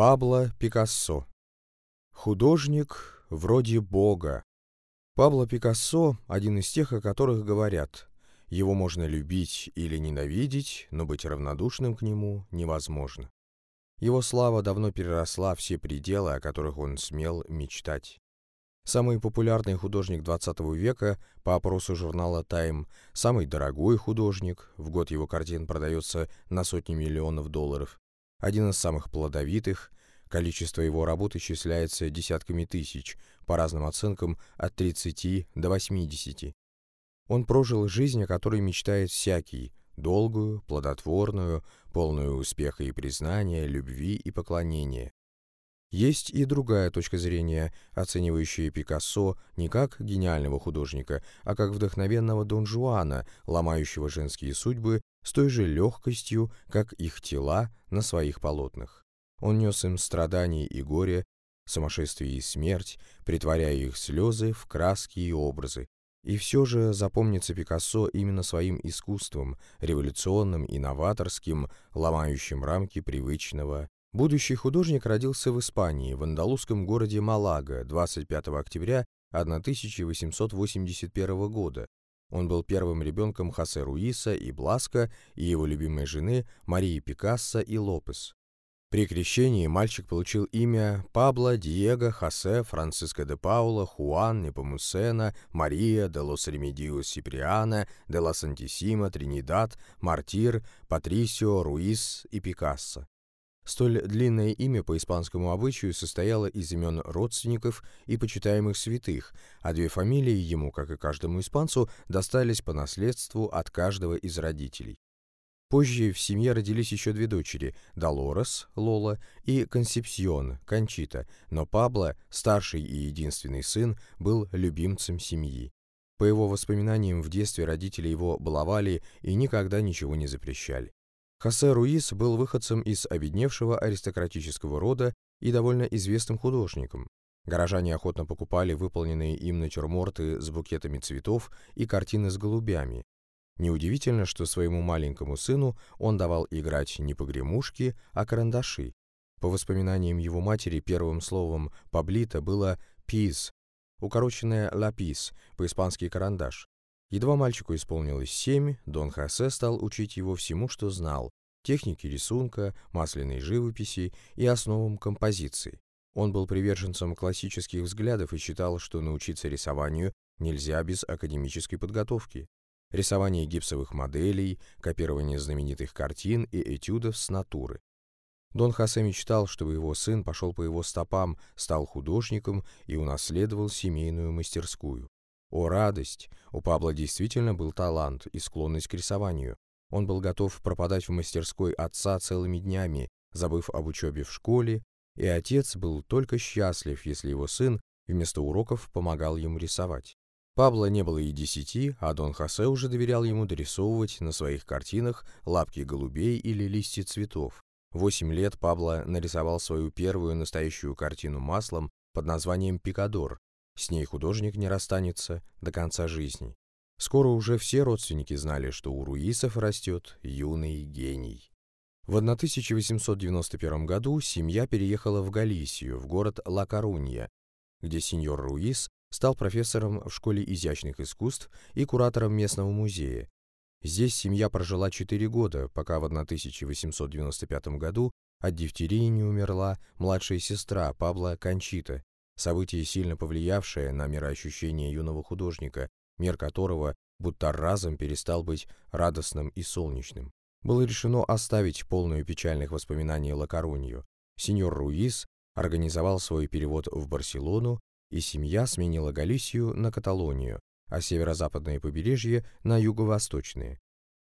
Пабло Пикассо. Художник вроде Бога. Пабло Пикассо – один из тех, о которых говорят. Его можно любить или ненавидеть, но быть равнодушным к нему невозможно. Его слава давно переросла все пределы, о которых он смел мечтать. Самый популярный художник XX века, по опросу журнала Time, самый дорогой художник, в год его картин продается на сотни миллионов долларов, один из самых плодовитых, количество его работ исчисляется десятками тысяч, по разным оценкам от 30 до 80. Он прожил жизнь, о которой мечтает всякий, долгую, плодотворную, полную успеха и признания, любви и поклонения. Есть и другая точка зрения, оценивающая Пикассо не как гениального художника, а как вдохновенного Дон Жуана, ломающего женские судьбы с той же легкостью, как их тела на своих полотнах. Он нес им страдания и горе, сумасшествие и смерть, притворяя их слезы в краски и образы. И все же запомнится Пикассо именно своим искусством, революционным и новаторским, ломающим рамки привычного Будущий художник родился в Испании, в андалузском городе Малага 25 октября 1881 года. Он был первым ребенком Хосе Руиса и Бласка и его любимой жены Марии Пикассо и Лопес. При крещении мальчик получил имя Пабло, Диего, Хосе, Франсиско де Паула, Хуан, Непомусено, Мария, де лос Ремедиос Сиприана, де ла Сантисима, Тринидад, Мартир, Патрисио, Руис и Пикассо. Столь длинное имя по испанскому обычаю состояло из имен родственников и почитаемых святых, а две фамилии ему, как и каждому испанцу, достались по наследству от каждого из родителей. Позже в семье родились еще две дочери – Долорес, Лола, и Консепсион, Кончита, но Пабло, старший и единственный сын, был любимцем семьи. По его воспоминаниям, в детстве родители его баловали и никогда ничего не запрещали. Хосе Руис был выходцем из обедневшего аристократического рода и довольно известным художником. Горожане охотно покупали выполненные им натюрморты с букетами цветов и картины с голубями. Неудивительно, что своему маленькому сыну он давал играть не погремушки, а карандаши. По воспоминаниям его матери, первым словом «паблита» было «пиз», укороченное «лапис», по-испански «карандаш». Едва мальчику исполнилось семь, Дон Хосе стал учить его всему, что знал, технике рисунка, масляной живописи и основам композиции. Он был приверженцем классических взглядов и считал, что научиться рисованию нельзя без академической подготовки. Рисование гипсовых моделей, копирование знаменитых картин и этюдов с натуры. Дон Хосе мечтал, чтобы его сын пошел по его стопам, стал художником и унаследовал семейную мастерскую. О, радость! У Пабло действительно был талант и склонность к рисованию. Он был готов пропадать в мастерской отца целыми днями, забыв об учебе в школе, и отец был только счастлив, если его сын вместо уроков помогал ему рисовать. Пабло не было и десяти, а Дон Хосе уже доверял ему дорисовывать на своих картинах лапки голубей или листья цветов. Восемь лет Пабло нарисовал свою первую настоящую картину маслом под названием «Пикадор», с ней художник не расстанется до конца жизни. Скоро уже все родственники знали, что у Руисов растет юный гений. В 1891 году семья переехала в Галисию, в город Ла-Корунья, где сеньор Руис стал профессором в школе изящных искусств и куратором местного музея. Здесь семья прожила 4 года, пока в 1895 году от дифтерии не умерла младшая сестра Пабла Кончита, событие, сильно повлиявшее на мироощущение юного художника, мир которого будто разом перестал быть радостным и солнечным. Было решено оставить полную печальных воспоминаний Лакарунью. Сеньор Руис организовал свой перевод в Барселону, и семья сменила Галисию на Каталонию, а северо-западное побережье на юго-восточные.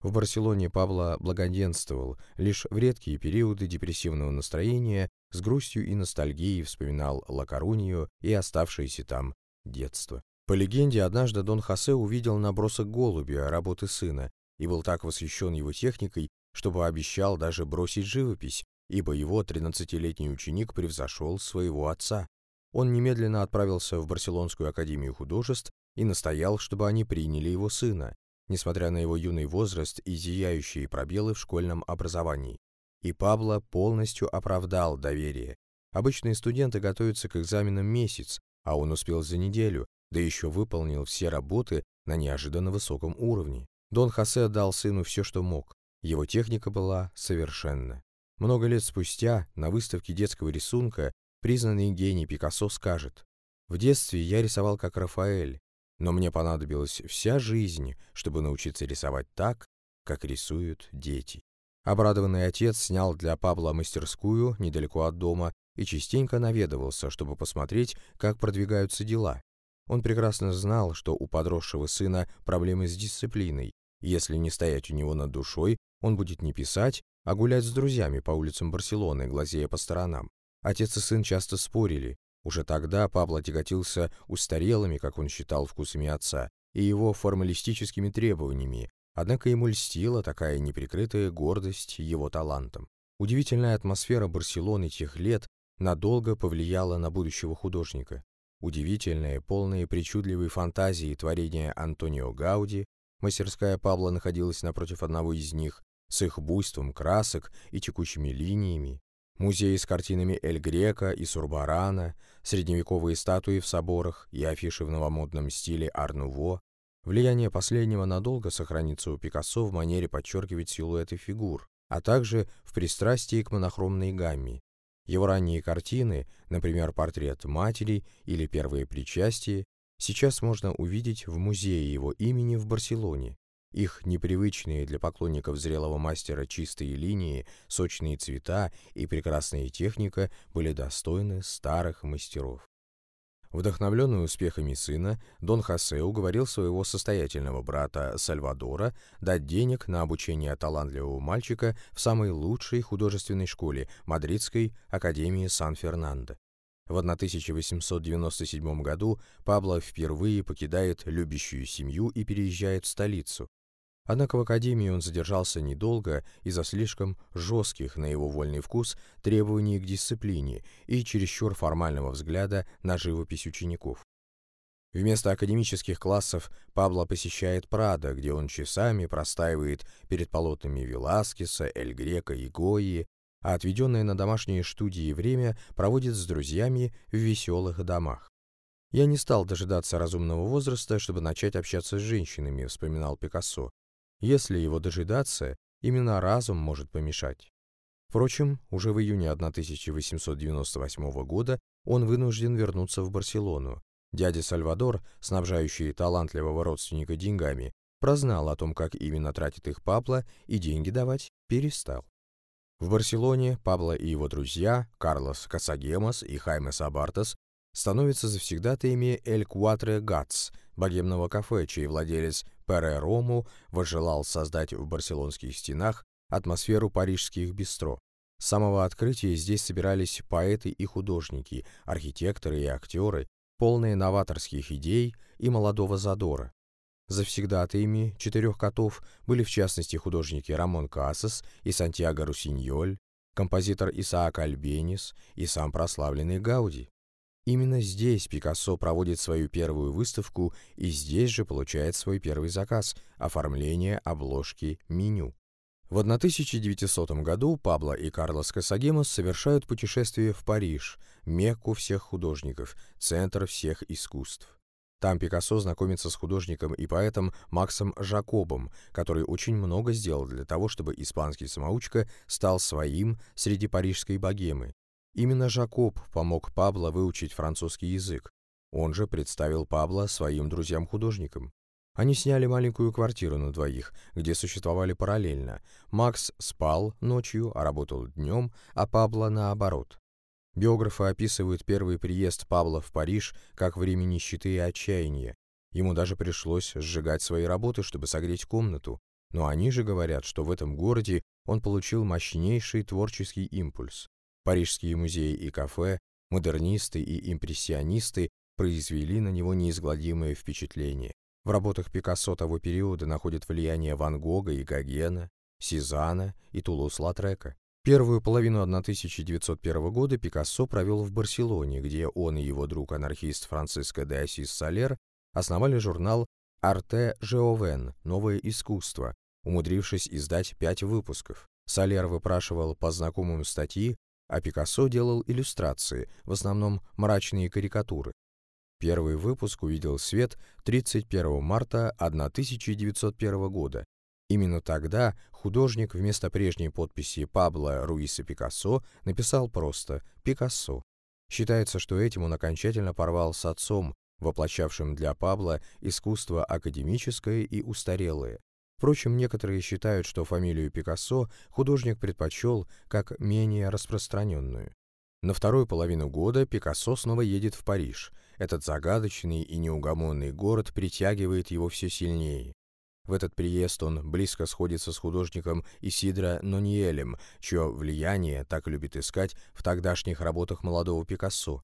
В Барселоне Пабло благоденствовал, лишь в редкие периоды депрессивного настроения с грустью и ностальгией вспоминал Лакарунью и оставшееся там детство. По легенде, однажды Дон Хосе увидел набросок голубя работы сына и был так восхищен его техникой, что пообещал даже бросить живопись, ибо его 13-летний ученик превзошел своего отца. Он немедленно отправился в Барселонскую академию художеств и настоял, чтобы они приняли его сына, несмотря на его юный возраст и зияющие пробелы в школьном образовании. и Пабло полностью оправдал доверие. Обычные студенты готовятся к экзаменам месяц, а он успел за неделю, да еще выполнил все работы на неожиданно высоком уровне. Дон Хосе дал сыну все, что мог. Его техника была совершенна. Много лет спустя на выставке детского рисунка признанный гений Пикассо скажет «В детстве я рисовал как Рафаэль, но мне понадобилась вся жизнь, чтобы научиться рисовать так, как рисуют дети». Обрадованный отец снял для Пабла мастерскую недалеко от дома и частенько наведывался, чтобы посмотреть, как продвигаются дела. Он прекрасно знал, что у подросшего сына проблемы с дисциплиной. Если не стоять у него над душой, он будет не писать, а гулять с друзьями по улицам Барселоны, глазея по сторонам. Отец и сын часто спорили. Уже тогда Пабло тяготился устарелыми, как он считал, вкусами отца и его формалистическими требованиями, однако ему льстила такая неприкрытая гордость его талантом. Удивительная атмосфера Барселоны тех лет надолго повлияла на будущего художника. Удивительные, полные причудливой фантазии творения Антонио Гауди, мастерская Пабло находилась напротив одного из них, с их буйством красок и текущими линиями, музеи с картинами Эль Грека и Сурбарана, средневековые статуи в соборах и афиши в новомодном стиле Арнуво. Влияние последнего надолго сохранится у Пикассо в манере подчеркивать силуэты фигур, а также в пристрастии к монохромной гамме, его ранние картины, например, портрет матери или первые причастия, сейчас можно увидеть в музее его имени в Барселоне. Их непривычные для поклонников зрелого мастера чистые линии, сочные цвета и прекрасная техника были достойны старых мастеров. Вдохновленный успехами сына, Дон Хосе уговорил своего состоятельного брата Сальвадора дать денег на обучение талантливого мальчика в самой лучшей художественной школе Мадридской Академии Сан-Фернандо. В 1897 году Пабло впервые покидает любящую семью и переезжает в столицу, Однако в академии он задержался недолго из-за слишком жестких, на его вольный вкус, требований к дисциплине и чересчур формального взгляда на живопись учеников. Вместо академических классов Пабло посещает Прадо, где он часами простаивает перед полотнами Веласкеса, Эль Грека и Гои, а отведенное на домашние студии время проводит с друзьями в веселых домах. «Я не стал дожидаться разумного возраста, чтобы начать общаться с женщинами», — вспоминал Пикассо. Если его дожидаться, именно разум может помешать. Впрочем, уже в июне 1898 года он вынужден вернуться в Барселону. Дядя Сальвадор, снабжающий талантливого родственника деньгами, прознал о том, как именно тратит их Пабло, и деньги давать перестал. В Барселоне Пабло и его друзья, Карлос Касагемос и Хайме Сабартес, становятся завсегдатаями Эль Куатре Гатс, богемного кафе, чей владелец Пере Рому возжелал создать в барселонских стенах атмосферу парижских бистро. С самого открытия здесь собирались поэты и художники, архитекторы и актеры, полные новаторских идей и молодого задора. Завсегдатаями четырех котов были в частности художники Рамон Касас и Сантьяго Русиньоль, композитор Исаак Альбенис и сам прославленный Гауди. Именно здесь Пикассо проводит свою первую выставку и здесь же получает свой первый заказ – оформление обложки меню. В 1900 году Пабло и Карлос Касагемос совершают путешествие в Париж, Мекку всех художников, центр всех искусств. Там Пикассо знакомится с художником и поэтом Максом Жакобом, который очень много сделал для того, чтобы испанский самоучка стал своим среди парижской богемы, Именно Жакоб помог Пабло выучить французский язык. Он же представил Пабло своим друзьям-художникам. Они сняли маленькую квартиру на двоих, где существовали параллельно. Макс спал ночью, а работал днем, а Пабло наоборот. Биографы описывают первый приезд Пабло в Париж как время нищеты и отчаяния. Ему даже пришлось сжигать свои работы, чтобы согреть комнату. Но они же говорят, что в этом городе он получил мощнейший творческий импульс. Парижские музеи и кафе, модернисты и импрессионисты произвели на него неизгладимое впечатление. В работах Пикассо того периода находят влияние Ван Гога и Гогена, Сезана и Тулус-Латрека. Первую половину 1901 года Пикассо провел в Барселоне, где он и его друг-анархист Франциско де Асис Салер основали журнал «Арте Жеовен. Новое искусство», умудрившись издать пять выпусков. Солер выпрашивал по знакомым статьи, а Пикассо делал иллюстрации, в основном мрачные карикатуры. Первый выпуск увидел свет 31 марта 1901 года. Именно тогда художник вместо прежней подписи Пабло Руиса Пикассо написал просто «Пикассо». Считается, что этим он окончательно порвал с отцом, воплощавшим для Пабло искусство академическое и устарелое. Впрочем, некоторые считают, что фамилию Пикассо художник предпочел как менее распространенную. На вторую половину года Пикассо снова едет в Париж. Этот загадочный и неугомонный город притягивает его все сильнее. В этот приезд он близко сходится с художником Исидро Ноньелем, чье влияние так любит искать в тогдашних работах молодого Пикассо.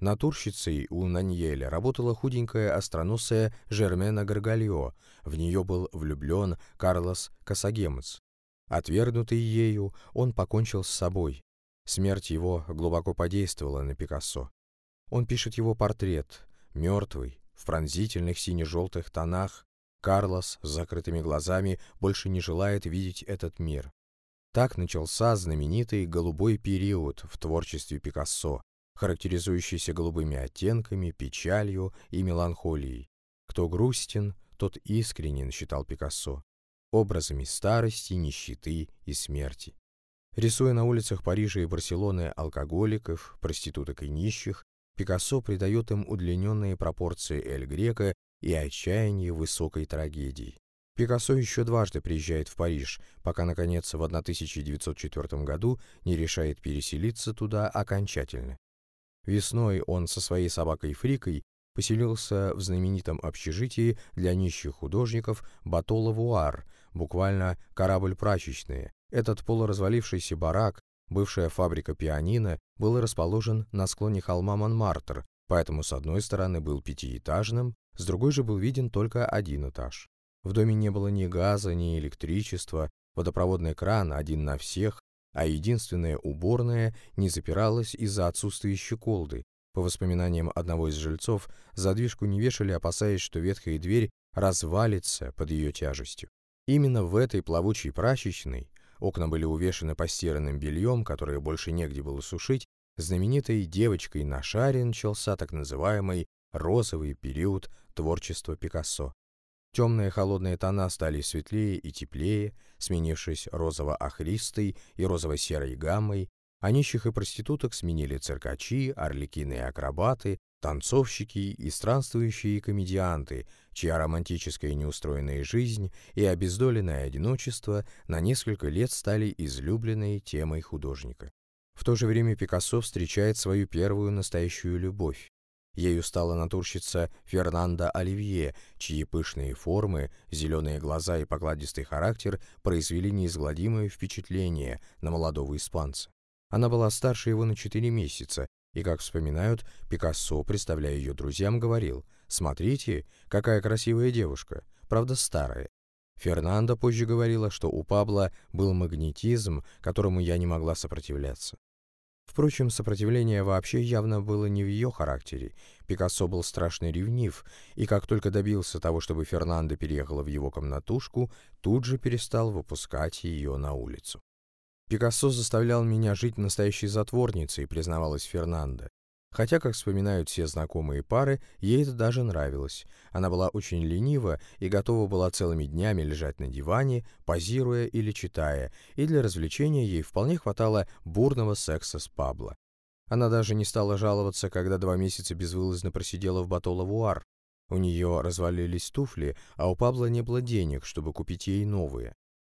Натурщицей у Наньеля работала худенькая остроносая Жермена Гаргальо, в нее был влюблен Карлос Касагемец. Отвергнутый ею, он покончил с собой. Смерть его глубоко подействовала на Пикассо. Он пишет его портрет, мертвый, в пронзительных сине-желтых тонах. Карлос с закрытыми глазами больше не желает видеть этот мир. Так начался знаменитый голубой период в творчестве Пикассо, характеризующийся голубыми оттенками, печалью и меланхолией. Кто грустен, тот искренен, считал Пикассо, образами старости, нищеты и смерти. Рисуя на улицах Парижа и Барселоны алкоголиков, проституток и нищих, Пикассо придает им удлиненные пропорции Эль Грека и отчаяние высокой трагедии. Пикассо еще дважды приезжает в Париж, пока, наконец, в 1904 году не решает переселиться туда окончательно. Весной он со своей собакой Фрикой поселился в знаменитом общежитии для нищих художников Батоловуар, буквально «корабль прачечные». Этот полуразвалившийся барак, бывшая фабрика пианино, был расположен на склоне холма Монмартр, поэтому с одной стороны был пятиэтажным, с другой же был виден только один этаж. В доме не было ни газа, ни электричества, водопроводный кран один на всех, а единственная уборная не запиралась из-за отсутствия щеколды. По воспоминаниям одного из жильцов, задвижку не вешали, опасаясь, что ветхая дверь развалится под ее тяжестью. Именно в этой плавучей прачечной окна были увешаны постиранным бельем, которое больше негде было сушить, знаменитой девочкой на шаре начался так называемый розовый период творчества Пикассо. Темные холодные тона стали светлее и теплее, сменившись розово-охристой и розово-серой гаммой, а нищих и проституток сменили циркачи, орликины и акробаты, танцовщики и странствующие комедианты, чья романтическая неустроенная жизнь и обездоленное одиночество на несколько лет стали излюбленной темой художника. В то же время Пикассо встречает свою первую настоящую любовь Ею стала натурщица Фернанда Оливье, чьи пышные формы, зеленые глаза и покладистый характер произвели неизгладимое впечатление на молодого испанца. Она была старше его на четыре месяца, и, как вспоминают, Пикассо, представляя ее друзьям, говорил «Смотрите, какая красивая девушка, правда старая». Фернанда позже говорила, что у Пабла был магнетизм, которому я не могла сопротивляться. Впрочем, сопротивление вообще явно было не в ее характере. Пикассо был страшно ревнив, и как только добился того, чтобы Фернандо переехала в его комнатушку, тут же перестал выпускать ее на улицу. «Пикассо заставлял меня жить настоящей затворницей», — признавалась Фернандо. Хотя, как вспоминают все знакомые пары, ей это даже нравилось. Она была очень ленива и готова была целыми днями лежать на диване, позируя или читая, и для развлечения ей вполне хватало бурного секса с Пабло. Она даже не стала жаловаться, когда два месяца безвылазно просидела в Батоловуар. У нее развалились туфли, а у Пабло не было денег, чтобы купить ей новые.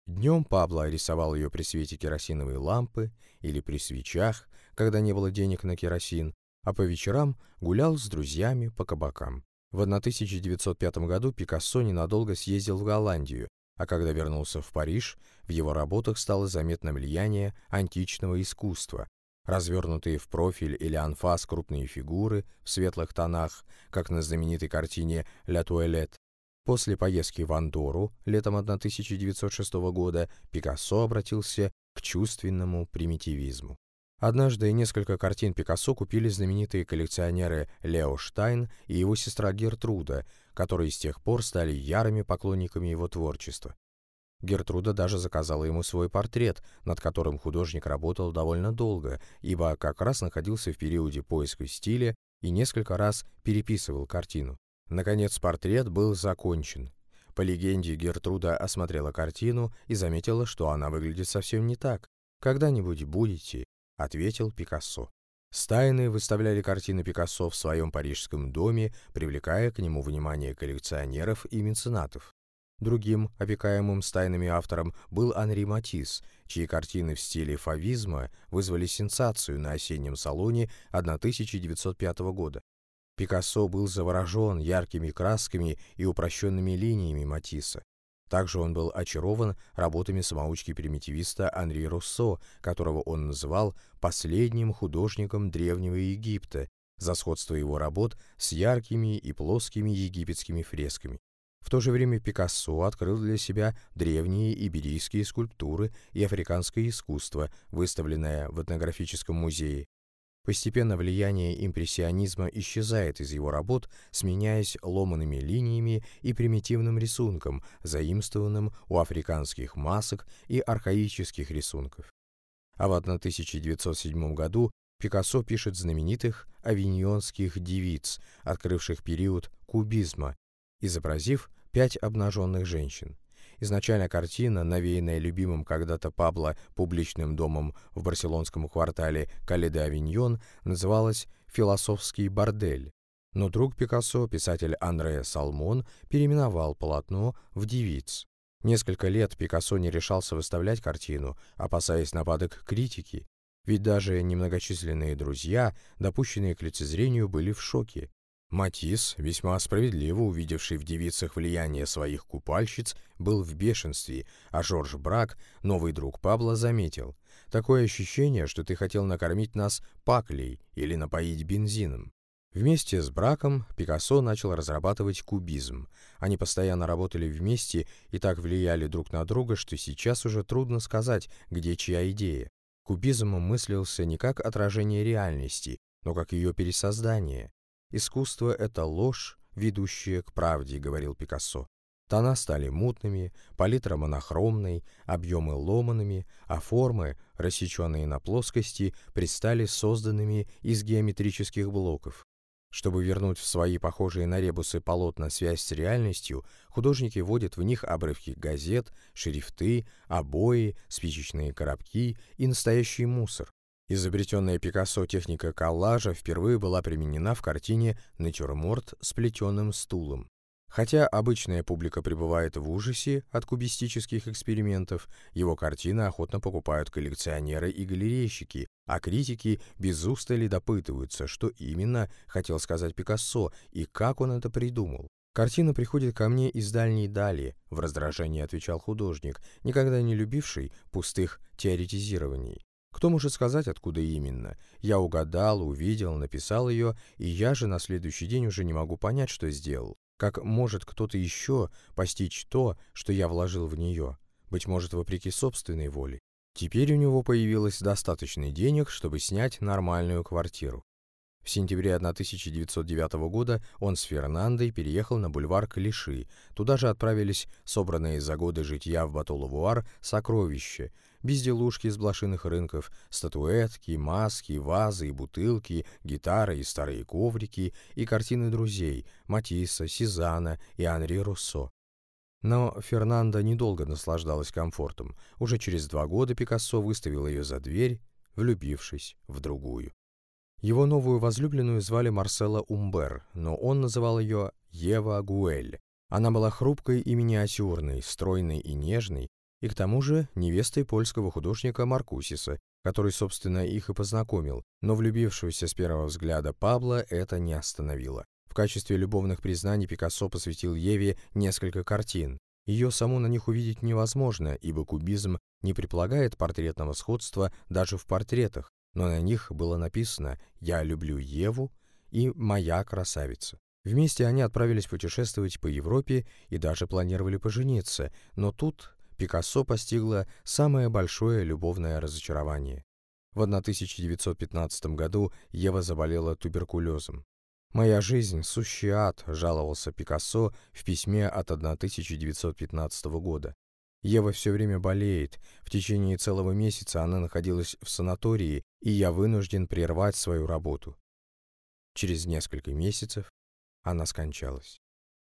Днем Пабло рисовал ее при свете керосиновой лампы или при свечах, когда не было денег на керосин, а по вечерам гулял с друзьями по кабакам. В 1905 году Пикассо ненадолго съездил в Голландию, а когда вернулся в Париж, в его работах стало заметно влияние античного искусства, развернутые в профиль или анфас крупные фигуры в светлых тонах, как на знаменитой картине «Ля Туэлет». После поездки в Андору летом 1906 года Пикассо обратился к чувственному примитивизму. Однажды несколько картин Пикассо купили знаменитые коллекционеры Лео Штайн и его сестра Гертруда, которые с тех пор стали ярыми поклонниками его творчества. Гертруда даже заказала ему свой портрет, над которым художник работал довольно долго, ибо как раз находился в периоде поиска стиля и несколько раз переписывал картину. Наконец портрет был закончен. По легенде, Гертруда осмотрела картину и заметила, что она выглядит совсем не так. «Когда-нибудь будете», — ответил Пикассо. Стайны выставляли картины Пикассо в своем парижском доме, привлекая к нему внимание коллекционеров и меценатов. Другим опекаемым стайными автором был Анри Матисс, чьи картины в стиле фавизма вызвали сенсацию на осеннем салоне 1905 года. Пикассо был заворожен яркими красками и упрощенными линиями Матисса. Также он был очарован работами самоучки-примитивиста Анри Руссо, которого он называл «последним художником Древнего Египта» за сходство его работ с яркими и плоскими египетскими фресками. В то же время Пикассо открыл для себя древние иберийские скульптуры и африканское искусство, выставленное в этнографическом музее. Постепенно влияние импрессионизма исчезает из его работ, сменяясь ломаными линиями и примитивным рисунком, заимствованным у африканских масок и архаических рисунков. А в 1907 году Пикассо пишет знаменитых авиньонских девиц, открывших период кубизма, изобразив пять обнаженных женщин. Изначально картина, навеянная любимым когда-то Пабло публичным домом в барселонском квартале Кале-де-Авиньон, называлась «Философский бордель». Но друг Пикассо, писатель Андре Салмон, переименовал полотно в «Девиц». Несколько лет Пикассо не решался выставлять картину, опасаясь нападок критики, ведь даже немногочисленные друзья, допущенные к лицезрению, были в шоке. Матис, весьма справедливо увидевший в девицах влияние своих купальщиц, был в бешенстве, а Жорж Брак, новый друг Пабло, заметил «Такое ощущение, что ты хотел накормить нас паклей или напоить бензином». Вместе с Браком Пикассо начал разрабатывать кубизм. Они постоянно работали вместе и так влияли друг на друга, что сейчас уже трудно сказать, где чья идея. Кубизм мыслился не как отражение реальности, но как ее пересоздание. «Искусство — это ложь, ведущая к правде», — говорил Пикассо. Тона стали мутными, палитра монохромной, объемы ломанными, а формы, рассеченные на плоскости, предстали созданными из геометрических блоков. Чтобы вернуть в свои похожие на ребусы полотна связь с реальностью, художники вводят в них обрывки газет, шрифты, обои, спичечные коробки и настоящий мусор. Изобретенная Пикассо техника коллажа впервые была применена в картине «Натюрморт с плетеным стулом». Хотя обычная публика пребывает в ужасе от кубистических экспериментов, его картины охотно покупают коллекционеры и галерейщики, а критики без устали допытываются, что именно хотел сказать Пикассо и как он это придумал. «Картина приходит ко мне из дальней дали», — в раздражении отвечал художник, никогда не любивший пустых теоретизирований. Кто может сказать, откуда именно? Я угадал, увидел, написал ее, и я же на следующий день уже не могу понять, что сделал. Как может кто-то еще постичь то, что я вложил в нее? Быть может, вопреки собственной воле. Теперь у него появилось достаточно денег, чтобы снять нормальную квартиру. В сентябре 1909 года он с Фернандой переехал на бульвар Калиши. Туда же отправились собранные за годы житья в Батулавуар сокровища, безделушки из блошиных рынков, статуэтки, маски, вазы и бутылки, гитары и старые коврики и картины друзей Матисса, Сезана и Анри Руссо. Но Фернанда недолго наслаждалась комфортом. Уже через два года Пикассо выставил ее за дверь, влюбившись в другую. Его новую возлюбленную звали Марсела Умбер, но он называл ее Ева Гуэль. Она была хрупкой и миниатюрной, стройной и нежной, и к тому же невестой польского художника Маркусиса, который, собственно, их и познакомил, но влюбившегося с первого взгляда Пабло это не остановило. В качестве любовных признаний Пикассо посвятил Еве несколько картин. Ее саму на них увидеть невозможно, ибо кубизм не предполагает портретного сходства даже в портретах, но на них было написано «Я люблю Еву» и «Моя красавица». Вместе они отправились путешествовать по Европе и даже планировали пожениться, но тут Пикассо постигло самое большое любовное разочарование. В 1915 году Ева заболела туберкулезом. «Моя жизнь — сущий ад», — жаловался Пикассо в письме от 1915 года. Ева все время болеет. В течение целого месяца она находилась в санатории, и я вынужден прервать свою работу. Через несколько месяцев она скончалась.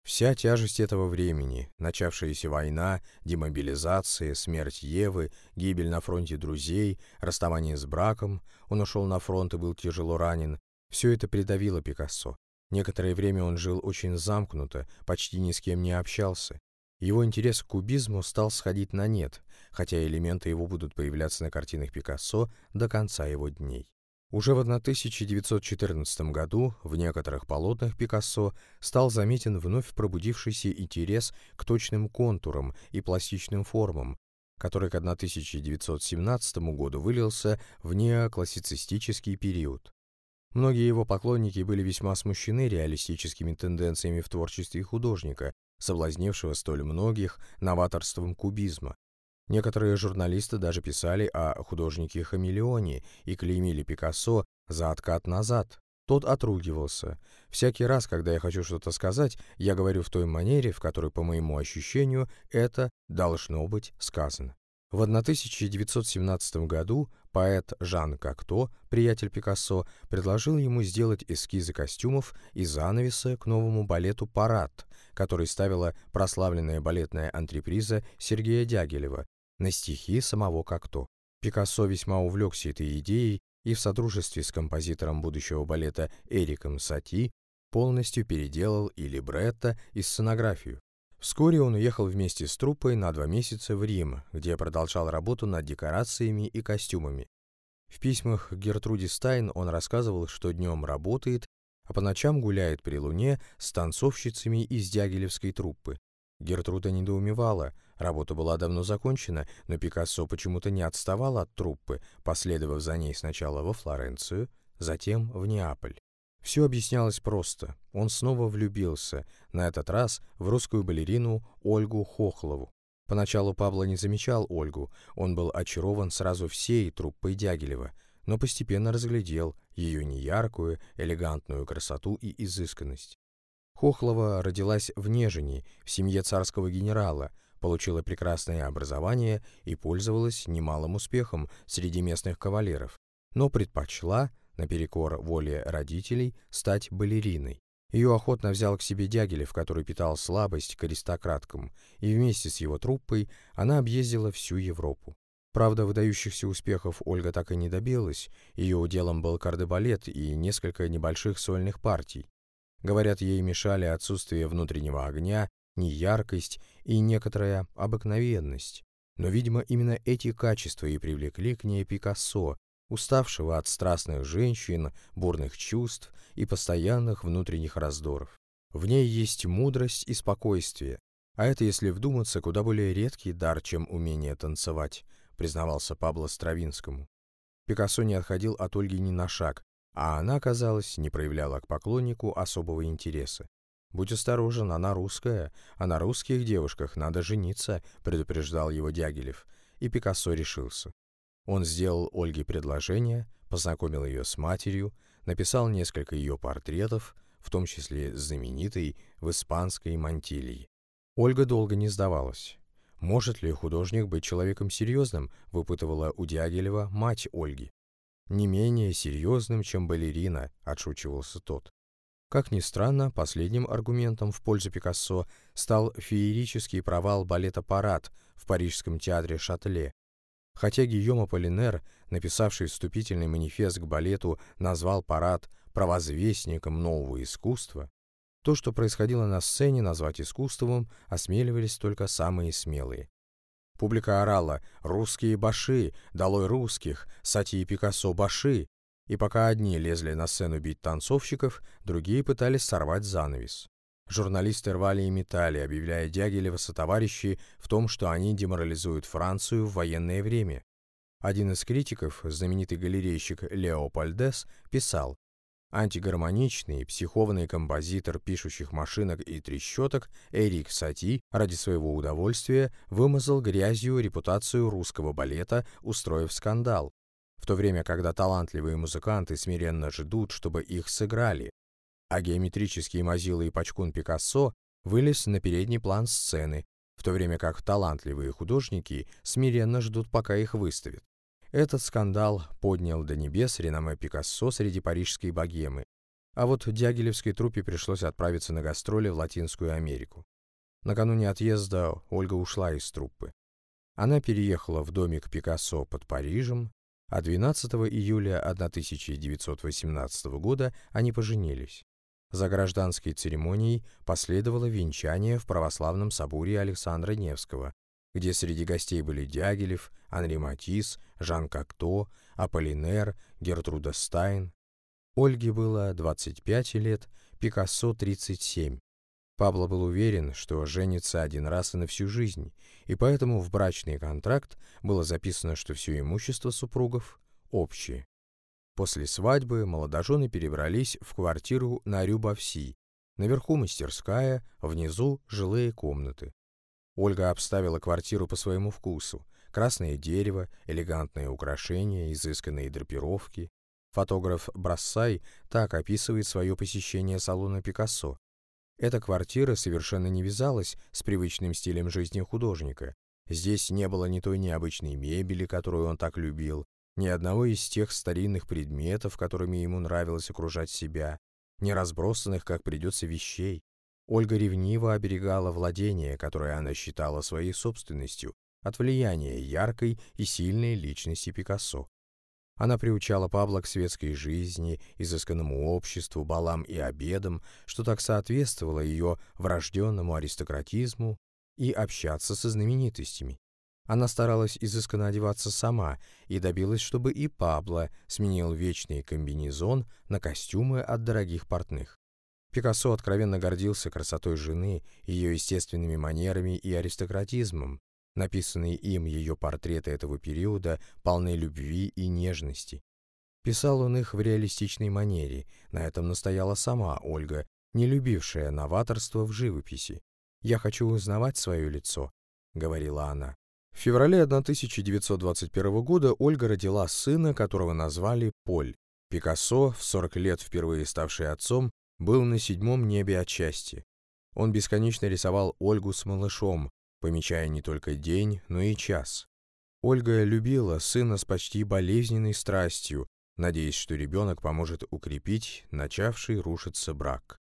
Вся тяжесть этого времени, начавшаяся война, демобилизация, смерть Евы, гибель на фронте друзей, расставание с браком, он ушел на фронт и был тяжело ранен, все это придавило Пикассо. Некоторое время он жил очень замкнуто, почти ни с кем не общался. Его интерес к кубизму стал сходить на нет, хотя элементы его будут появляться на картинах Пикассо до конца его дней. Уже в 1914 году в некоторых полотнах Пикассо стал заметен вновь пробудившийся интерес к точным контурам и пластичным формам, который к 1917 году вылился в неоклассицистический период. Многие его поклонники были весьма смущены реалистическими тенденциями в творчестве художника, соблазнившего столь многих новаторством кубизма. Некоторые журналисты даже писали о художнике-хамелеоне и клеймили Пикассо за откат назад. Тот отругивался. Всякий раз, когда я хочу что-то сказать, я говорю в той манере, в которой, по моему ощущению, это должно быть сказано. В 1917 году поэт Жан Кокто, приятель Пикассо, предложил ему сделать эскизы костюмов и занавеса к новому балету «Парад», который ставила прославленная балетная антреприза Сергея Дягилева на стихи самого Кокто. Пикассо весьма увлекся этой идеей и в содружестве с композитором будущего балета Эриком Сати полностью переделал и либретто, и сценографию. Вскоре он уехал вместе с труппой на два месяца в Рим, где продолжал работу над декорациями и костюмами. В письмах Гертруде Стайн он рассказывал, что днем работает, а по ночам гуляет при луне с танцовщицами из дягилевской труппы. Гертруда недоумевала, работа была давно закончена, но Пикассо почему-то не отставал от труппы, последовав за ней сначала во Флоренцию, затем в Неаполь. Все объяснялось просто. Он снова влюбился, на этот раз в русскую балерину Ольгу Хохлову. Поначалу Пабло не замечал Ольгу, он был очарован сразу всей труппой Дягилева, но постепенно разглядел ее неяркую, элегантную красоту и изысканность. Хохлова родилась в Нежине, в семье царского генерала, получила прекрасное образование и пользовалась немалым успехом среди местных кавалеров, но предпочла наперекор воле родителей, стать балериной. Ее охотно взял к себе Дягилев, который питал слабость к аристократкам, и вместе с его труппой она объездила всю Европу. Правда, выдающихся успехов Ольга так и не добилась, ее уделом был кардебалет и несколько небольших сольных партий. Говорят, ей мешали отсутствие внутреннего огня, неяркость и некоторая обыкновенность. Но, видимо, именно эти качества и привлекли к ней Пикассо, уставшего от страстных женщин, бурных чувств и постоянных внутренних раздоров. В ней есть мудрость и спокойствие, а это, если вдуматься, куда более редкий дар, чем умение танцевать, признавался Пабло Стравинскому. Пикассо не отходил от Ольги ни на шаг, а она, казалось, не проявляла к поклоннику особого интереса. «Будь осторожен, она русская, а на русских девушках надо жениться», предупреждал его Дягилев, и Пикассо решился. Он сделал Ольге предложение, познакомил ее с матерью, написал несколько ее портретов, в том числе знаменитой в испанской мантилии. Ольга долго не сдавалась. «Может ли художник быть человеком серьезным?» — выпытывала у Дягилева мать Ольги. «Не менее серьезным, чем балерина», — отшучивался тот. Как ни странно, последним аргументом в пользу Пикассо стал феерический провал балета «Парад» в парижском театре Шатле, Хотя Гийом Аполлинер, написавший вступительный манифест к балету, назвал парад «провозвестником нового искусства», то, что происходило на сцене, назвать искусством осмеливались только самые смелые. Публика орала «Русские баши! Долой русских! Сати и Пикассо баши!» И пока одни лезли на сцену бить танцовщиков, другие пытались сорвать занавес. Журналисты рвали и метали, объявляя Дягилева сотоварищи в том, что они деморализуют Францию в военное время. Один из критиков, знаменитый галерейщик Лео Пальдес, писал Антигармоничный, психованный композитор пишущих машинок и трещоток Эрик Сати ради своего удовольствия вымазал грязью репутацию русского балета, устроив скандал, в то время, когда талантливые музыканты смиренно ждут, чтобы их сыграли, а геометрические мазилы и пачкун Пикассо вылез на передний план сцены, в то время как талантливые художники смиренно ждут, пока их выставят. Этот скандал поднял до небес реноме Пикассо среди парижской богемы, а вот Дягилевской труппе пришлось отправиться на гастроли в Латинскую Америку. Накануне отъезда Ольга ушла из труппы. Она переехала в домик Пикассо под Парижем, а 12 июля 1918 года они поженились. За гражданской церемонией последовало венчание в православном соборе Александра Невского, где среди гостей были Дягилев, Анри Матис, Жан Кокто, Аполлинер, Гертруда Стайн. Ольге было 25 лет, Пикассо 37. Пабло был уверен, что женится один раз и на всю жизнь, и поэтому в брачный контракт было записано, что все имущество супругов общее. После свадьбы молодожены перебрались в квартиру на Рюбовси. Наверху мастерская, внизу жилые комнаты. Ольга обставила квартиру по своему вкусу. Красное дерево, элегантные украшения, изысканные драпировки. Фотограф Брассай так описывает свое посещение салона Пикассо. Эта квартира совершенно не вязалась с привычным стилем жизни художника. Здесь не было ни той необычной мебели, которую он так любил, ни одного из тех старинных предметов, которыми ему нравилось окружать себя, ни разбросанных, как придется, вещей. Ольга ревниво оберегала владение, которое она считала своей собственностью, от влияния яркой и сильной личности Пикассо. Она приучала Павла к светской жизни, изысканному обществу, балам и обедам, что так соответствовало ее врожденному аристократизму и общаться со знаменитостями. Она старалась изысканно одеваться сама и добилась, чтобы и Пабло сменил вечный комбинезон на костюмы от дорогих портных. Пикассо откровенно гордился красотой жены, ее естественными манерами и аристократизмом, Написанные им ее портреты этого периода полны любви и нежности. Писал он их в реалистичной манере, на этом настояла сама Ольга, не любившая новаторство в живописи. «Я хочу узнавать свое лицо», — говорила она. В феврале 1921 года Ольга родила сына, которого назвали Поль. Пикассо, в 40 лет впервые ставший отцом, был на седьмом небе от счастья. Он бесконечно рисовал Ольгу с малышом, помечая не только день, но и час. Ольга любила сына с почти болезненной страстью, надеясь, что ребенок поможет укрепить начавший рушиться брак.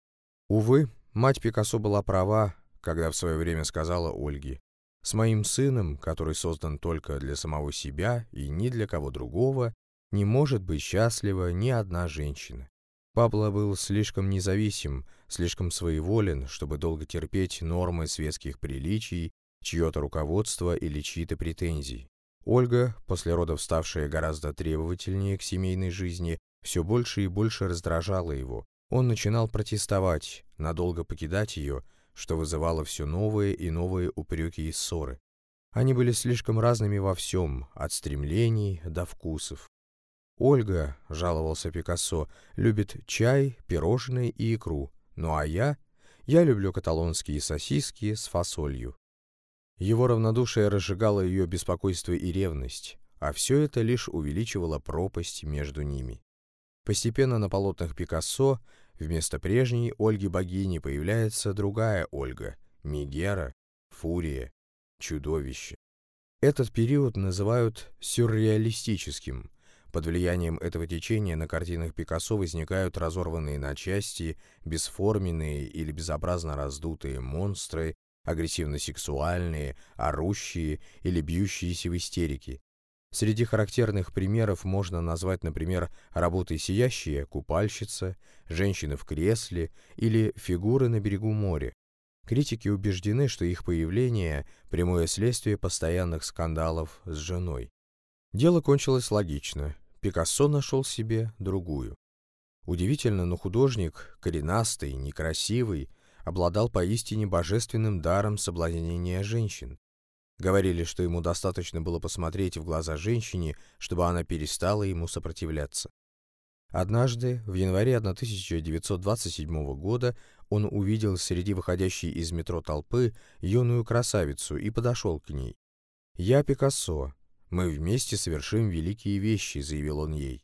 Увы, мать Пикассо была права, когда в свое время сказала Ольге, «С моим сыном, который создан только для самого себя и ни для кого другого, не может быть счастлива ни одна женщина». Пабло был слишком независим, слишком своеволен, чтобы долго терпеть нормы светских приличий чье-то руководство или чьи-то претензии. Ольга, после родов ставшая гораздо требовательнее к семейной жизни, все больше и больше раздражала его. Он начинал протестовать, надолго покидать ее, что вызывало все новые и новые упреки и ссоры. Они были слишком разными во всем, от стремлений до вкусов. «Ольга», — жаловался Пикассо, — «любит чай, пирожные и икру, ну а я? Я люблю каталонские сосиски с фасолью». Его равнодушие разжигало ее беспокойство и ревность, а все это лишь увеличивало пропасть между ними. Постепенно на полотнах Пикассо вместо прежней Ольги-богини появляется другая Ольга — Мегера, Фурия, Чудовище. Этот период называют сюрреалистическим. Под влиянием этого течения на картинах Пикассо возникают разорванные на части, бесформенные или безобразно раздутые монстры, агрессивно-сексуальные, орущие или бьющиеся в истерике. Среди характерных примеров можно назвать, например, работы «Сиящая купальщица», «Женщины в кресле» или «Фигуры на берегу моря». Критики убеждены, что их появление – прямое следствие постоянных скандалов с женой. Дело кончилось логично. Пикассо нашел себе другую. Удивительно, но художник, коренастый, некрасивый, обладал поистине божественным даром соблазнения женщин. Говорили, что ему достаточно было посмотреть в глаза женщине, чтобы она перестала ему сопротивляться. Однажды, в январе 1927 года, он увидел среди выходящей из метро толпы юную красавицу и подошел к ней. «Я Пикассо. Мы вместе совершим великие вещи», — заявил он ей.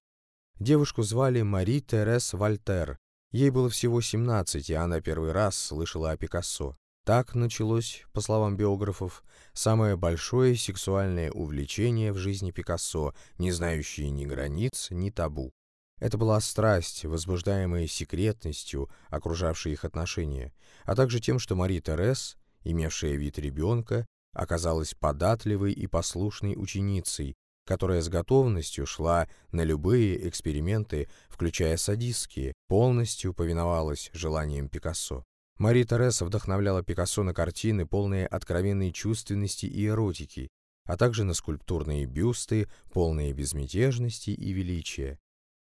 Девушку звали Мари Терес Вольтер, Ей было всего 17, и она первый раз слышала о Пикассо. Так началось, по словам биографов, самое большое сексуальное увлечение в жизни Пикассо, не знающее ни границ, ни табу. Это была страсть, возбуждаемая секретностью, окружавшей их отношения, а также тем, что Мари Терес, имевшая вид ребенка, оказалась податливой и послушной ученицей, которая с готовностью шла на любые эксперименты, включая садистские, полностью повиновалась желаниям Пикассо. Мари Тереса вдохновляла Пикассо на картины, полные откровенной чувственности и эротики, а также на скульптурные бюсты, полные безмятежности и величия.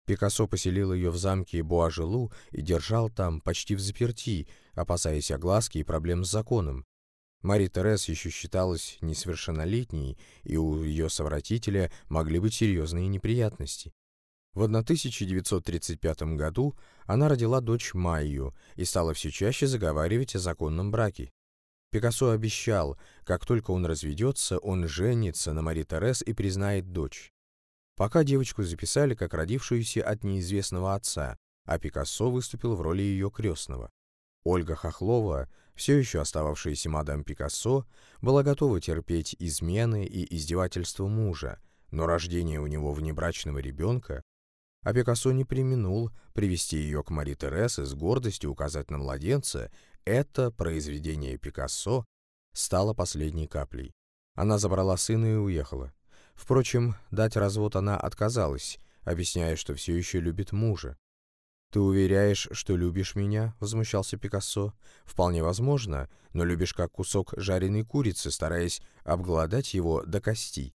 Пикассо поселил ее в замке Буажелу и держал там почти в заперти, опасаясь огласки и проблем с законом. Мари Терес еще считалась несовершеннолетней, и у ее совратителя могли быть серьезные неприятности. В 1935 году она родила дочь Майю и стала все чаще заговаривать о законном браке. Пикассо обещал, как только он разведется, он женится на Мари Терес и признает дочь. Пока девочку записали как родившуюся от неизвестного отца, а Пикассо выступил в роли ее крестного. Ольга Хохлова, все еще остававшаяся мадам Пикассо, была готова терпеть измены и издевательства мужа, но рождение у него внебрачного ребенка а Пикассо не применул привести ее к Мари Терес и с гордостью указать на младенца, это произведение Пикассо стало последней каплей. Она забрала сына и уехала. Впрочем, дать развод она отказалась, объясняя, что все еще любит мужа. «Ты уверяешь, что любишь меня?» — возмущался Пикассо. «Вполне возможно, но любишь как кусок жареной курицы, стараясь обглодать его до кости».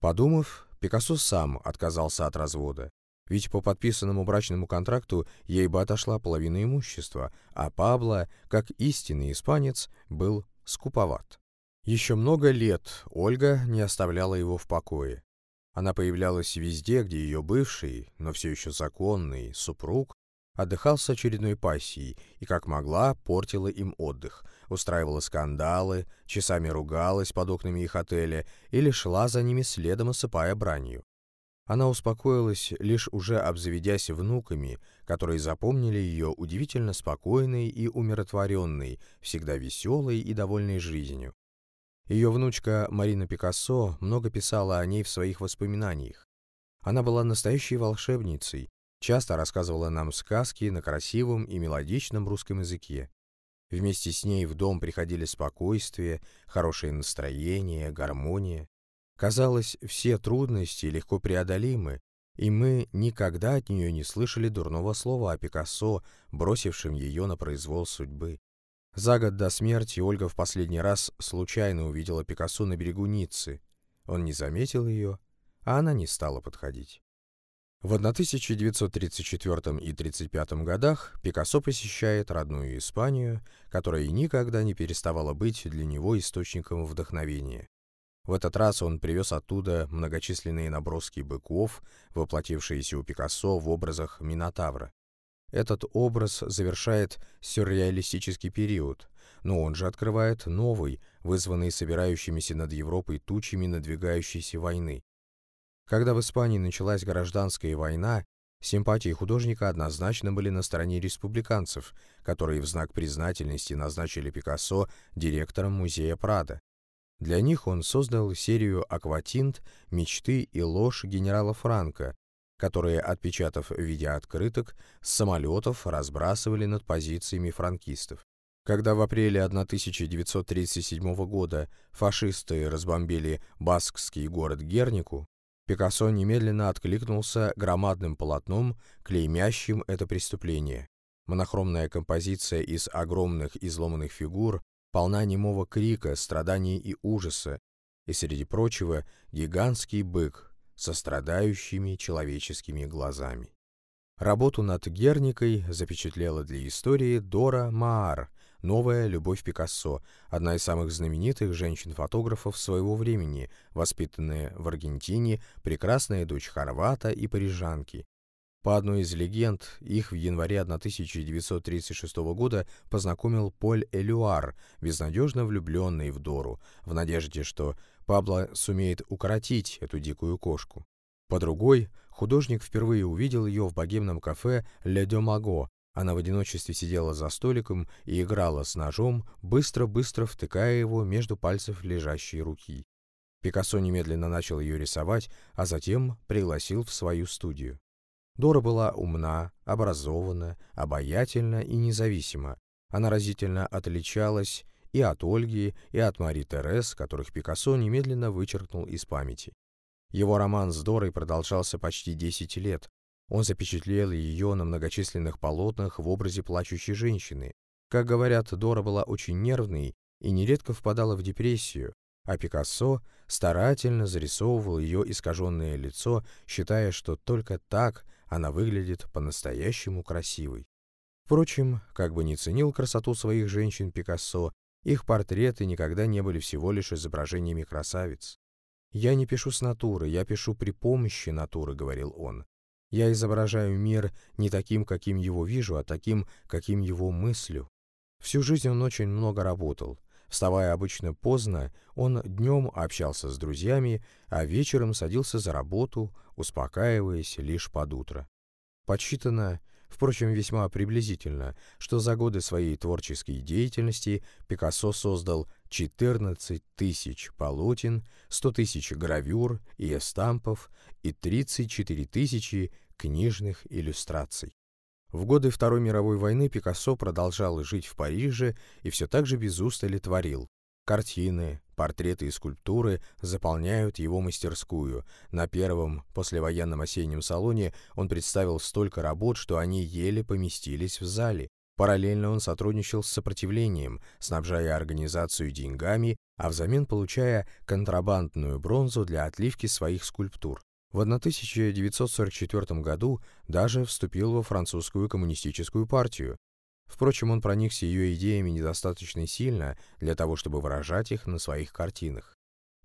Подумав, Пикассо сам отказался от развода. Ведь по подписанному брачному контракту ей бы отошла половина имущества, а Пабло, как истинный испанец, был скуповат. Еще много лет Ольга не оставляла его в покое. Она появлялась везде, где ее бывший, но все еще законный, супруг отдыхал с очередной пассией и, как могла, портила им отдых, устраивала скандалы, часами ругалась под окнами их отеля или шла за ними следом, осыпая бранью. Она успокоилась, лишь уже обзаведясь внуками, которые запомнили ее удивительно спокойной и умиротворенной, всегда веселой и довольной жизнью. Ее внучка Марина Пикассо много писала о ней в своих воспоминаниях. Она была настоящей волшебницей, часто рассказывала нам сказки на красивом и мелодичном русском языке. Вместе с ней в дом приходили спокойствие, хорошее настроение, гармония. Казалось, все трудности легко преодолимы, и мы никогда от нее не слышали дурного слова о Пикассо, бросившем ее на произвол судьбы. За год до смерти Ольга в последний раз случайно увидела Пикассо на берегу Ниццы. Он не заметил ее, а она не стала подходить. В 1934 и 1935 годах Пикассо посещает родную Испанию, которая никогда не переставала быть для него источником вдохновения. В этот раз он привез оттуда многочисленные наброски быков, воплотившиеся у Пикассо в образах Минотавра. Этот образ завершает сюрреалистический период, но он же открывает новый, вызванный собирающимися над Европой тучами надвигающейся войны. Когда в Испании началась гражданская война, симпатии художника однозначно были на стороне республиканцев, которые в знак признательности назначили Пикассо директором музея Прада. Для них он создал серию «Акватинт», «Мечты» и «Ложь» генерала Франка, которые, отпечатав в виде открыток, с самолетов разбрасывали над позициями франкистов. Когда в апреле 1937 года фашисты разбомбили баскский город Гернику, Пикассо немедленно откликнулся громадным полотном, клеймящим это преступление. Монохромная композиция из огромных изломанных фигур полна немого крика, страданий и ужаса, и, среди прочего, гигантский бык со страдающими человеческими глазами. Работу над Герникой запечатлела для истории Дора Маар, новая любовь Пикассо, одна из самых знаменитых женщин-фотографов своего времени, воспитанная в Аргентине, прекрасная дочь хорвата и парижанки, по одной из легенд, их в январе 1936 года познакомил Поль Элюар, безнадежно влюбленный в Дору, в надежде, что Пабло сумеет укоротить эту дикую кошку. По другой, художник впервые увидел ее в богемном кафе «Ле де Маго». Она в одиночестве сидела за столиком и играла с ножом, быстро-быстро втыкая его между пальцев лежащей руки. Пикассо немедленно начал ее рисовать, а затем пригласил в свою студию. Дора была умна, образована, обаятельна и независима. Она разительно отличалась и от Ольги, и от Мари Терес, которых Пикассо немедленно вычеркнул из памяти. Его роман с Дорой продолжался почти 10 лет, он запечатлел ее на многочисленных полотнах в образе плачущей женщины. Как говорят, Дора была очень нервной и нередко впадала в депрессию, а Пикассо старательно зарисовывал ее искаженное лицо, считая, что только так она выглядит по-настоящему красивой. Впрочем, как бы ни ценил красоту своих женщин Пикассо, их портреты никогда не были всего лишь изображениями красавиц. «Я не пишу с натуры, я пишу при помощи натуры», — говорил он. Я изображаю мир не таким, каким его вижу, а таким, каким его мыслю. Всю жизнь он очень много работал. Вставая обычно поздно, он днем общался с друзьями, а вечером садился за работу, успокаиваясь лишь под утро. Подсчитано, впрочем, весьма приблизительно, что за годы своей творческой деятельности Пикассо создал 14 тысяч полотен, 100 тысяч гравюр и эстампов и 34 тысячи книжных иллюстраций. В годы Второй мировой войны Пикассо продолжал жить в Париже и все так же без устали творил. Картины, портреты и скульптуры заполняют его мастерскую. На первом послевоенном осеннем салоне он представил столько работ, что они еле поместились в зале. Параллельно он сотрудничал с сопротивлением, снабжая организацию деньгами, а взамен получая контрабандную бронзу для отливки своих скульптур. В 1944 году даже вступил во французскую коммунистическую партию. Впрочем, он проникся ее идеями недостаточно сильно для того, чтобы выражать их на своих картинах.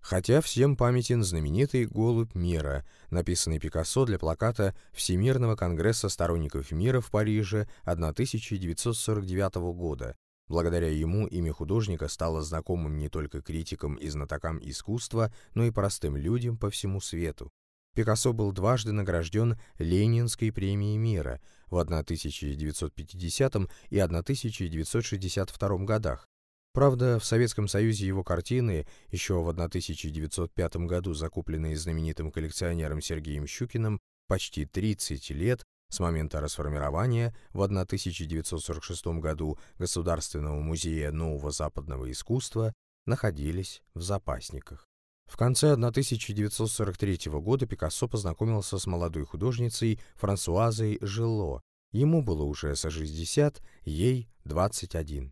Хотя всем памятен знаменитый «Голубь мира», написанный Пикассо для плаката Всемирного конгресса сторонников мира в Париже 1949 года. Благодаря ему имя художника стало знакомым не только критикам и знатокам искусства, но и простым людям по всему свету. Пикассо был дважды награжден Ленинской премией мира в 1950 и 1962 годах, Правда, в Советском Союзе его картины, еще в 1905 году закупленные знаменитым коллекционером Сергеем Щукиным, почти 30 лет с момента расформирования в 1946 году Государственного музея нового западного искусства, находились в запасниках. В конце 1943 года Пикассо познакомился с молодой художницей Франсуазой Жило. Ему было уже со 60, ей 21.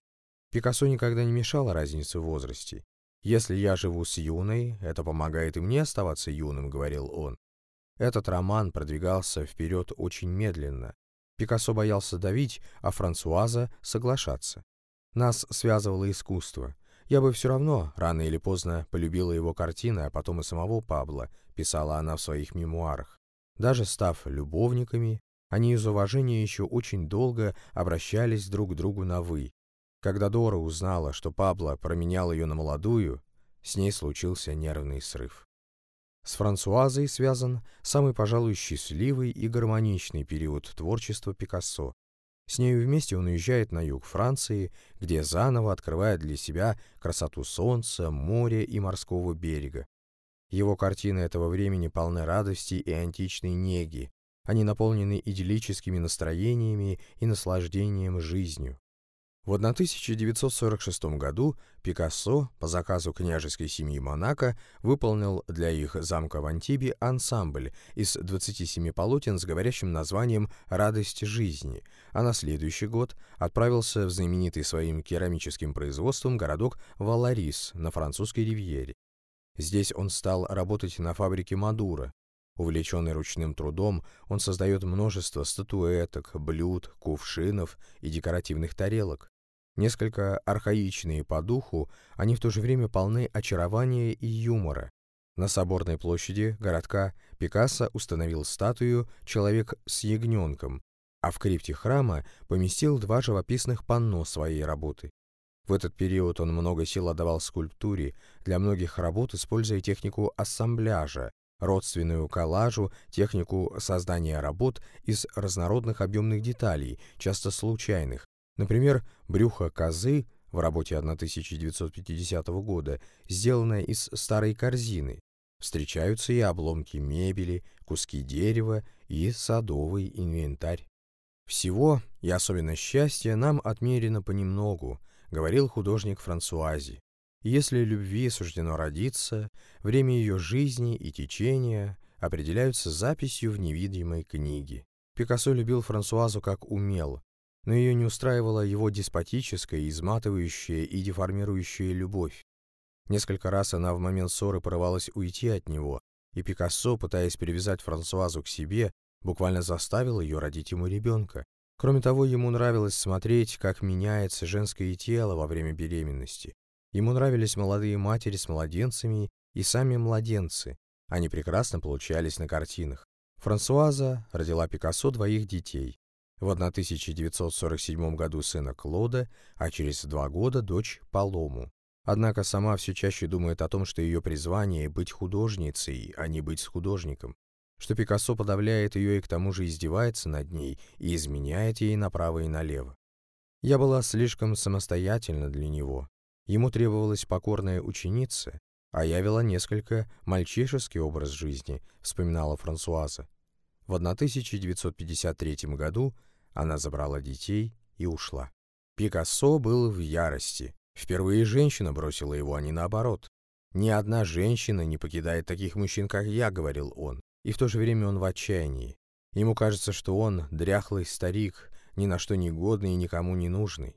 Пикассо никогда не мешала разница в возрасте. «Если я живу с юной, это помогает и мне оставаться юным», — говорил он. Этот роман продвигался вперед очень медленно. Пикассо боялся давить, а Франсуаза — соглашаться. Нас связывало искусство. Я бы все равно, рано или поздно, полюбила его картины, а потом и самого Пабло, писала она в своих мемуарах. Даже став любовниками, они из уважения еще очень долго обращались друг к другу на «вы», когда Дора узнала, что Пабло променял ее на молодую, с ней случился нервный срыв. С Франсуазой связан самый, пожалуй, счастливый и гармоничный период творчества Пикассо. С нею вместе он уезжает на юг Франции, где заново открывает для себя красоту солнца, моря и морского берега. Его картины этого времени полны радости и античной неги. Они наполнены идиллическими настроениями и наслаждением жизнью. В 1946 году Пикассо по заказу княжеской семьи Монако выполнил для их замка в Антибе ансамбль из 27 полотен с говорящим названием «Радость жизни», а на следующий год отправился в знаменитый своим керамическим производством городок Валарис на французской ривьере. Здесь он стал работать на фабрике Мадура. Увлеченный ручным трудом, он создает множество статуэток, блюд, кувшинов и декоративных тарелок. Несколько архаичные по духу, они в то же время полны очарования и юмора. На Соборной площади городка Пикассо установил статую «Человек с ягненком», а в крипте храма поместил два живописных панно своей работы. В этот период он много сил отдавал скульптуре, для многих работ используя технику ассамбляжа, родственную коллажу технику создания работ из разнородных объемных деталей, часто случайных. Например, брюхо козы в работе 1950 года, сделанное из старой корзины. Встречаются и обломки мебели, куски дерева и садовый инвентарь. Всего, и особенно счастья, нам отмерено понемногу, говорил художник Франсуази. Если любви суждено родиться, время ее жизни и течения определяются записью в невидимой книге. Пикассо любил Франсуазу как умел, но ее не устраивала его деспотическая, изматывающая и деформирующая любовь. Несколько раз она в момент ссоры порывалась уйти от него, и Пикассо, пытаясь привязать Франсуазу к себе, буквально заставил ее родить ему ребенка. Кроме того, ему нравилось смотреть, как меняется женское тело во время беременности. Ему нравились молодые матери с младенцами и сами младенцы. Они прекрасно получались на картинах. Франсуаза родила Пикассо двоих детей. В 1947 году сына Клода, а через два года дочь Палому. Однако сама все чаще думает о том, что ее призвание — быть художницей, а не быть с художником. Что Пикассо подавляет ее и к тому же издевается над ней и изменяет ей направо и налево. Я была слишком самостоятельна для него, Ему требовалась покорная ученица, а я вела несколько мальчишеский образ жизни, вспоминала Франсуаза. В 1953 году она забрала детей и ушла. Пикассо был в ярости. Впервые женщина бросила его, а не наоборот. «Ни одна женщина не покидает таких мужчин, как я», — говорил он. И в то же время он в отчаянии. Ему кажется, что он дряхлый старик, ни на что не годный и никому не нужный.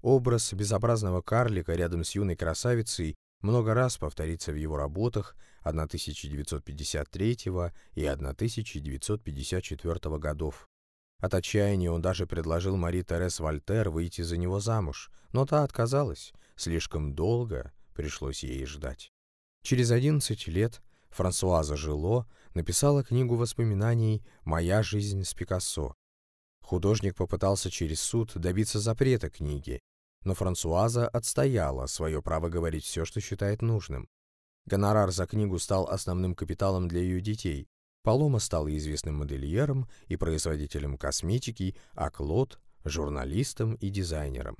Образ безобразного карлика рядом с юной красавицей много раз повторится в его работах 1953 и 1954 годов. От отчаяния он даже предложил Мари Терес Вольтер выйти за него замуж, но та отказалась, слишком долго пришлось ей ждать. Через 11 лет Франсуаза Жило написала книгу воспоминаний «Моя жизнь с Пикассо». Художник попытался через суд добиться запрета книги, но Франсуаза отстояла свое право говорить все, что считает нужным. Гонорар за книгу стал основным капиталом для ее детей. Палома стала известным модельером и производителем косметики, а Клод – журналистом и дизайнером.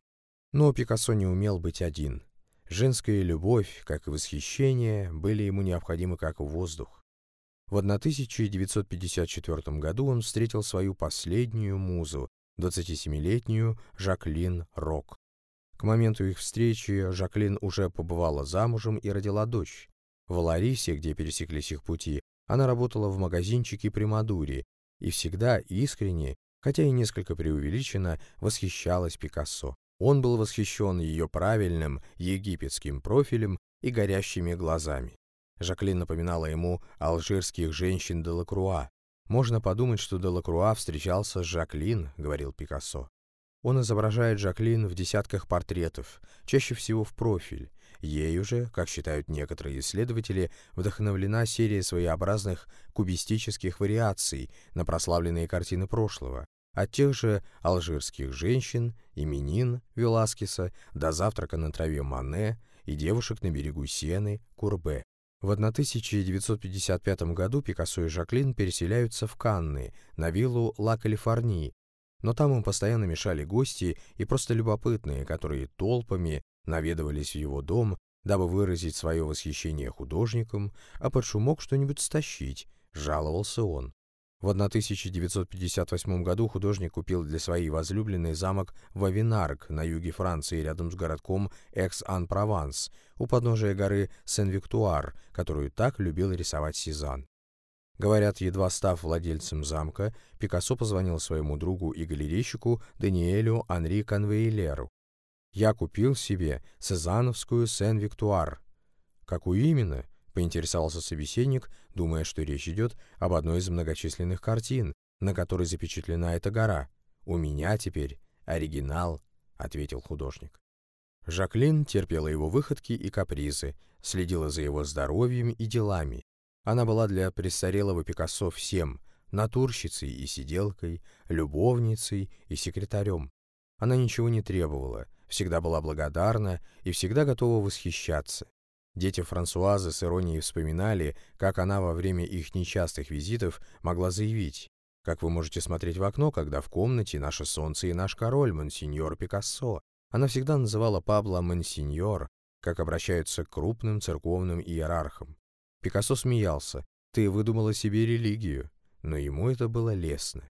Но Пикассо не умел быть один. Женская любовь, как и восхищение, были ему необходимы как воздух. В 1954 году он встретил свою последнюю музу, 27-летнюю Жаклин Рок. К моменту их встречи Жаклин уже побывала замужем и родила дочь. В Ларисе, где пересеклись их пути, она работала в магазинчике при Мадуре и всегда искренне, хотя и несколько преувеличенно, восхищалась Пикассо. Он был восхищен ее правильным египетским профилем и горящими глазами. Жаклин напоминала ему алжирских женщин Делакруа. «Можно подумать, что Делакруа встречался с Жаклин», — говорил Пикассо. Он изображает Жаклин в десятках портретов, чаще всего в профиль. Ею же, как считают некоторые исследователи, вдохновлена серия своеобразных кубистических вариаций на прославленные картины прошлого, от тех же алжирских женщин, именин Веласкеса до завтрака на траве Мане и девушек на берегу Сены Курбе. В 1955 году Пикассо и Жаклин переселяются в Канны, на виллу Ла Калифорнии, но там им постоянно мешали гости и просто любопытные, которые толпами наведывались в его дом, дабы выразить свое восхищение художником, а под шумок что-нибудь стащить, жаловался он. В 1958 году художник купил для своей возлюбленной замок Вавинарк на юге Франции рядом с городком Экс-Ан-Прованс у подножия горы Сен-Виктуар, которую так любил рисовать Сезанн. Говорят, едва став владельцем замка, Пикассо позвонил своему другу и галерейщику Даниэлю Анри Конвейлеру. «Я купил себе Сезановскую Сен-Виктуар». «Какую именно?» — поинтересовался собеседник, думая, что речь идет об одной из многочисленных картин, на которой запечатлена эта гора. «У меня теперь оригинал», — ответил художник. Жаклин терпела его выходки и капризы, следила за его здоровьем и делами, она была для престарелого Пикассо всем – натурщицей и сиделкой, любовницей и секретарем. Она ничего не требовала, всегда была благодарна и всегда готова восхищаться. Дети Франсуазы с иронией вспоминали, как она во время их нечастых визитов могла заявить, как вы можете смотреть в окно, когда в комнате наше солнце и наш король, монсеньор Пикассо. Она всегда называла Пабло монсеньор, как обращаются к крупным церковным иерархам. Пикассо смеялся. «Ты выдумала себе религию». Но ему это было лестно.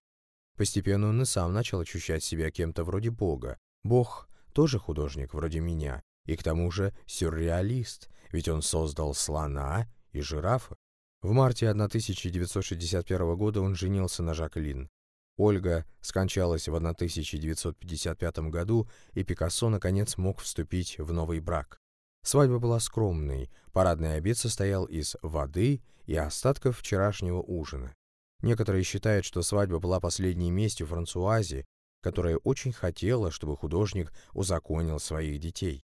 Постепенно он и сам начал ощущать себя кем-то вроде Бога. Бог тоже художник вроде меня, и к тому же сюрреалист, ведь он создал слона и жирафа. В марте 1961 года он женился на Жаклин. Ольга скончалась в 1955 году, и Пикассо наконец мог вступить в новый брак. Свадьба была скромной, парадный обед состоял из воды и остатков вчерашнего ужина. Некоторые считают, что свадьба была последней местью Франсуази, которая очень хотела, чтобы художник узаконил своих детей.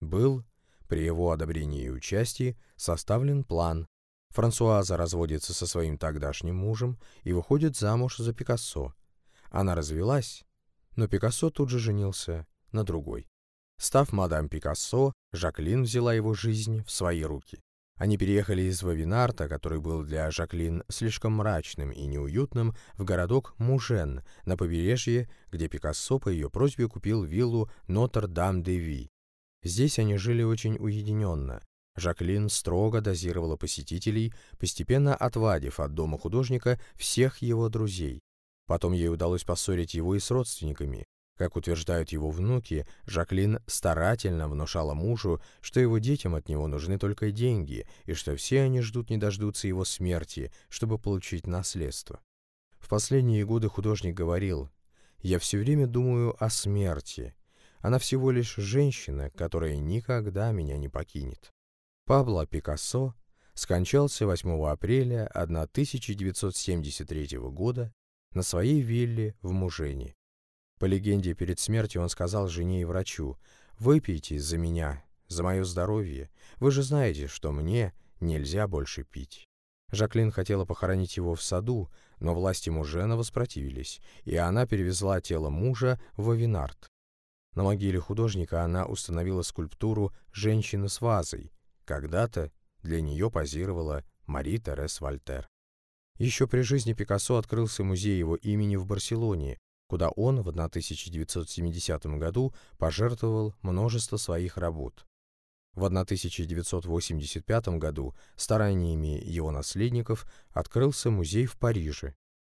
Был, при его одобрении и участии, составлен план, Франсуаза разводится со своим тогдашним мужем и выходит замуж за Пикассо. Она развелась, но Пикассо тут же женился на другой. Став мадам Пикассо, Жаклин взяла его жизнь в свои руки. Они переехали из Вавинарта, который был для Жаклин слишком мрачным и неуютным, в городок Мужен на побережье, где Пикассо по ее просьбе купил виллу Нотр-Дам-де-Ви. Здесь они жили очень уединенно, Жаклин строго дозировала посетителей, постепенно отвадив от дома художника всех его друзей. Потом ей удалось поссорить его и с родственниками. Как утверждают его внуки, Жаклин старательно внушала мужу, что его детям от него нужны только деньги, и что все они ждут не дождутся его смерти, чтобы получить наследство. В последние годы художник говорил, «Я все время думаю о смерти. Она всего лишь женщина, которая никогда меня не покинет». Пабло Пикассо скончался 8 апреля 1973 года на своей вилле в Мужене. По легенде, перед смертью он сказал жене и врачу, «Выпейте за меня, за мое здоровье. Вы же знаете, что мне нельзя больше пить». Жаклин хотела похоронить его в саду, но власти Мужена воспротивились, и она перевезла тело мужа в Авинард. На могиле художника она установила скульптуру «Женщина с вазой», когда-то для нее позировала Мари Терес Вольтер. Еще при жизни Пикассо открылся музей его имени в Барселоне, куда он в 1970 году пожертвовал множество своих работ. В 1985 году стараниями его наследников открылся музей в Париже.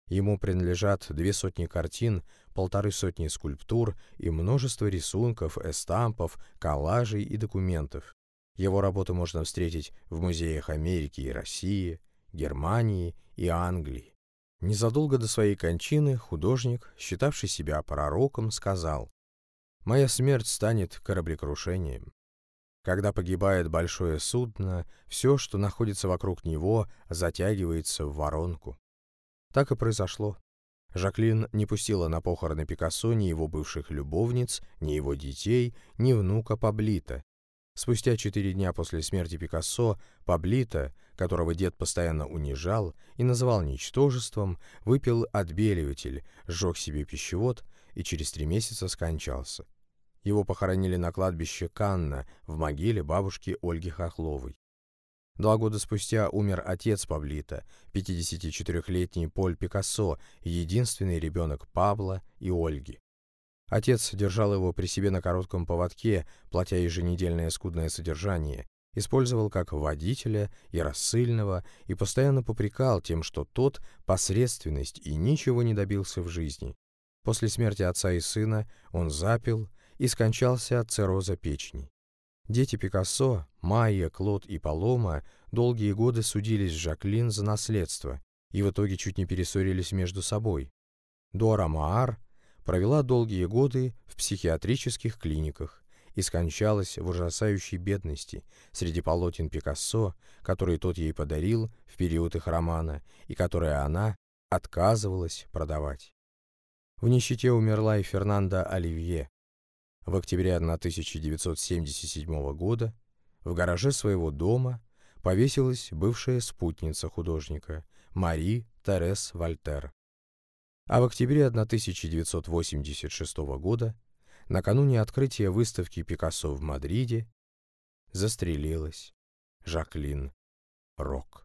Ему принадлежат две сотни картин, полторы сотни скульптур и множество рисунков, эстампов, коллажей и документов. Его работу можно встретить в музеях Америки и России, Германии и Англии. Незадолго до своей кончины художник, считавший себя пророком, сказал «Моя смерть станет кораблекрушением. Когда погибает большое судно, все, что находится вокруг него, затягивается в воронку». Так и произошло. Жаклин не пустила на похороны Пикассо ни его бывших любовниц, ни его детей, ни внука Паблита, Спустя четыре дня после смерти Пикассо Паблито, которого дед постоянно унижал и называл ничтожеством, выпил отбеливатель, сжег себе пищевод и через три месяца скончался. Его похоронили на кладбище Канна в могиле бабушки Ольги Хохловой. Два года спустя умер отец Паблита, 54-летний Поль Пикассо, единственный ребенок Пабла и Ольги. Отец держал его при себе на коротком поводке, платя еженедельное скудное содержание, использовал как водителя и рассыльного и постоянно попрекал тем, что тот — посредственность и ничего не добился в жизни. После смерти отца и сына он запил и скончался от цирроза печени. Дети Пикассо, Майя, Клод и Палома долгие годы судились с Жаклин за наследство и в итоге чуть не перессорились между собой. Дора Маар провела долгие годы в психиатрических клиниках и скончалась в ужасающей бедности среди полотен Пикассо, которые тот ей подарил в период их романа и которые она отказывалась продавать. В нищете умерла и Фернанда Оливье. В октябре 1977 года в гараже своего дома повесилась бывшая спутница художника Мари Терес Вольтер. А в октябре 1986 года, накануне открытия выставки Пикассо в Мадриде, застрелилась Жаклин Рок.